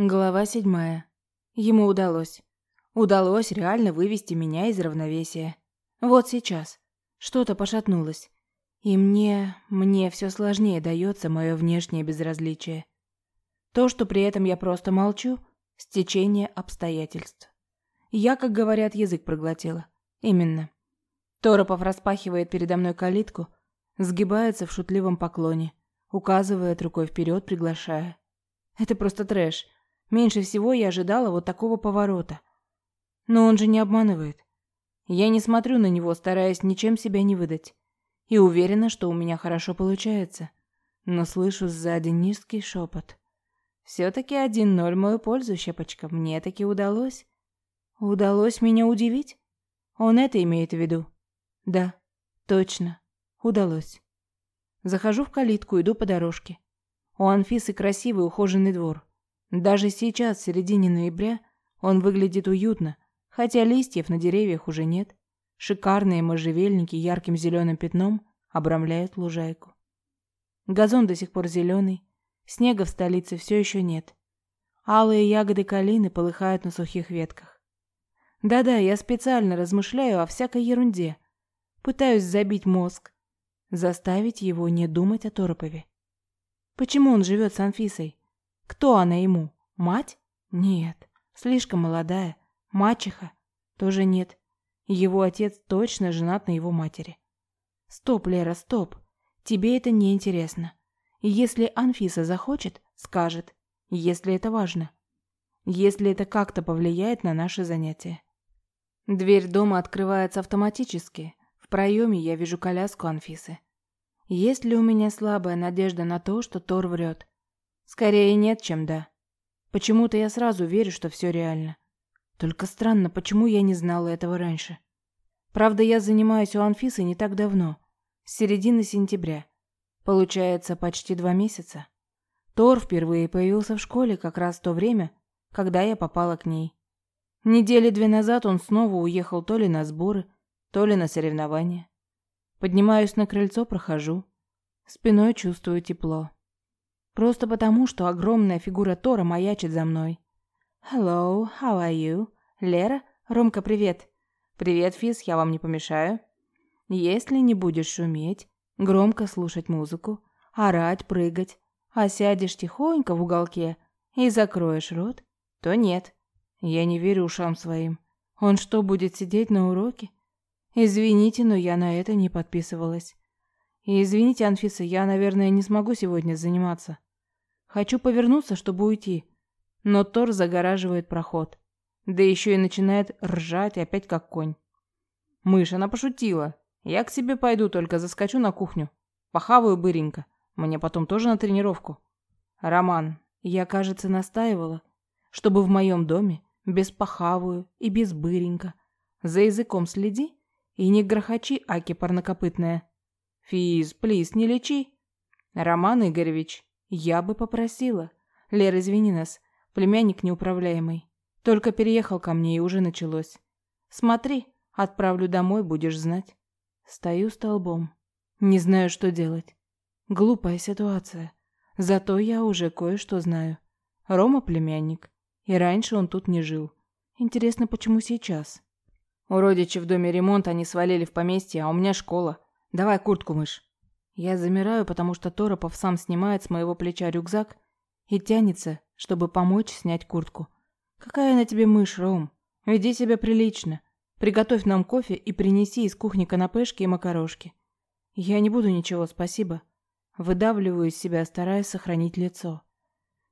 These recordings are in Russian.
Глава седьмая. Ему удалось. Удалось реально вывести меня из равновесия. Вот сейчас. Что-то пошатнулось. И мне, мне все сложнее дается мое внешнее безразличие. То, что при этом я просто молчу, стечение обстоятельств. Я, как говорят, язык проглотила. Именно. Торопов распахивает передо мной калитку, сгибается в шутливом поклоне, указывает рукой вперед, приглашая. Это просто трэш. Меньше всего я ожидала вот такого поворота. Но он же не обманывает. Я не смотрю на него, стараясь ничем себя не выдать. И уверена, что у меня хорошо получается. Но слышу сзади низкий шепот. Все-таки один ноль мою пользу, щепочка. Мне таки удалось. Удалось меня удивить? Он это имеет в виду? Да, точно. Удалось. Захожу в калитку, иду по дорожке. У Анфисы красивый ухоженный двор. Даже сейчас, в середине ноября, он выглядит уютно, хотя листьев на деревьях уже нет. Шикарные можжевельники ярким зеленым пятном обрамляют лужайку. Газон до сих пор зеленый, снега в столице все еще нет. Алые ягоды калины полыхают на сухих ветках. Да-да, я специально размышляю о всякой ерунде. Пытаюсь забить мозг, заставить его не думать о Торопове. Почему он живет с Анфисой? Кто она ему? Мать? Нет, слишком молодая. Мачеха? Тоже нет. Его отец точно женат на его матери. Стоп, Лера, стоп. Тебе это не интересно. Если Анфиса захочет, скажет, если это важно. Если это как-то повлияет на наши занятия. Дверь дома открывается автоматически. В проеме я вижу коляску Анфисы. Есть ли у меня слабая надежда на то, что Тор врет? Скорее нет, чем да. Почему-то я сразу верю, что все реально. Только странно, почему я не знала этого раньше. Правда, я занимаюсь у Анфисы не так давно, с середины сентября. Получается, почти два месяца. Тор впервые появился в школе как раз в то время, когда я попала к ней. Недели две назад он снова уехал то ли на сборы, то ли на соревнования. Поднимаюсь на крыльцо, прохожу. Спиной чувствую тепло. Просто потому, что огромная фигура Тора маячит за мной. «Hello, how are you?» «Лера? Ромка, привет!» «Привет, Физ, я вам не помешаю?» «Если не будешь шуметь, громко слушать музыку, орать, прыгать, а сядешь тихонько в уголке и закроешь рот, то нет. Я не верю ушам своим. Он что, будет сидеть на уроке? Извините, но я на это не подписывалась. И извините, Анфиса, я, наверное, не смогу сегодня заниматься. Хочу повернуться, чтобы уйти. Но Тор загораживает проход. Да еще и начинает ржать опять как конь. Мышь, она пошутила. Я к себе пойду, только заскочу на кухню. Похаваю быренько. Мне потом тоже на тренировку. Роман, я, кажется, настаивала, чтобы в моем доме без похаваю и без быренько. За языком следи и не грохочи, аки парнокопытная. Физ, плиз, не лечи. Роман Игоревич, я бы попросила. Лера, извини нас. Племянник неуправляемый. Только переехал ко мне и уже началось. Смотри, отправлю домой, будешь знать. Стою столбом. Не знаю, что делать. Глупая ситуация. Зато я уже кое-что знаю. Рома племянник. И раньше он тут не жил. Интересно, почему сейчас? У родичей в доме ремонт, они свалили в поместье, а у меня школа. Давай куртку, мышь. Я замираю, потому что Торопов сам снимает с моего плеча рюкзак и тянется, чтобы помочь снять куртку. «Какая на тебе мышь, Ром? Веди себя прилично. Приготовь нам кофе и принеси из кухни канапешки и макарошки. Я не буду ничего, спасибо». Выдавливаю из себя, стараясь сохранить лицо.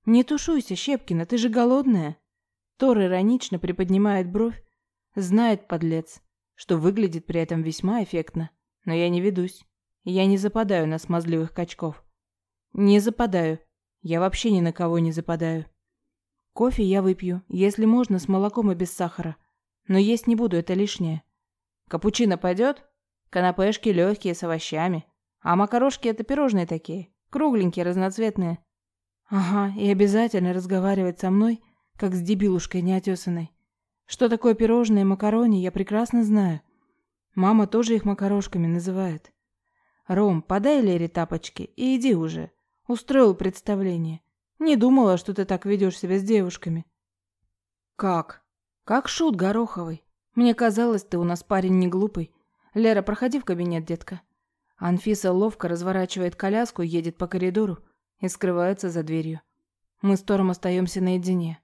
«Не тушуйся, Щепкина, ты же голодная». Тор иронично приподнимает бровь, знает, подлец, что выглядит при этом весьма эффектно, но я не ведусь. Я не западаю на смазливых качков. Не западаю. Я вообще ни на кого не западаю. Кофе я выпью, если можно, с молоком и без сахара. Но есть не буду, это лишнее. Капучино пойдет? Канапешки легкие, с овощами. А макарошки это пирожные такие, кругленькие, разноцветные. Ага, и обязательно разговаривать со мной, как с дебилушкой неотесанной. Что такое пирожные макарони, я прекрасно знаю. Мама тоже их макарошками называет. «Ром, подай Лере тапочки и иди уже. Устроил представление. Не думала, что ты так ведешь себя с девушками. Как? Как шут Гороховый. Мне казалось, ты у нас парень не глупый. Лера, проходи в кабинет, детка. Анфиса ловко разворачивает коляску, едет по коридору и скрывается за дверью. Мы с Тором остаемся наедине.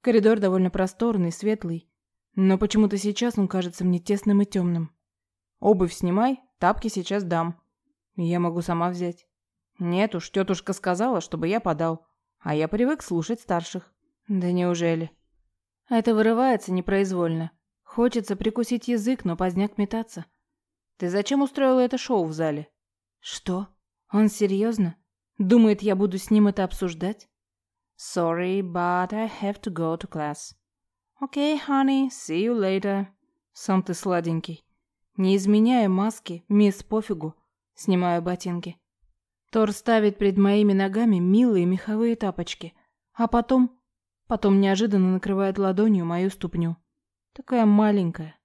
Коридор довольно просторный, светлый, но почему-то сейчас он кажется мне тесным и темным. Обувь снимай, тапки сейчас дам. Я могу сама взять. Нет уж, тетушка сказала, чтобы я подал. А я привык слушать старших. Да неужели? Это вырывается непроизвольно. Хочется прикусить язык, но поздняк метаться. Ты зачем устроила это шоу в зале? Что? Он серьезно? Думает, я буду с ним это обсуждать? Sorry, but I have to go to class. Okay, honey, see you later. Сам ты сладенький. Не изменяя маски, мисс пофигу, снимаю ботинки. Тор ставит перед моими ногами милые меховые тапочки, а потом... Потом неожиданно накрывает ладонью мою ступню. Такая маленькая,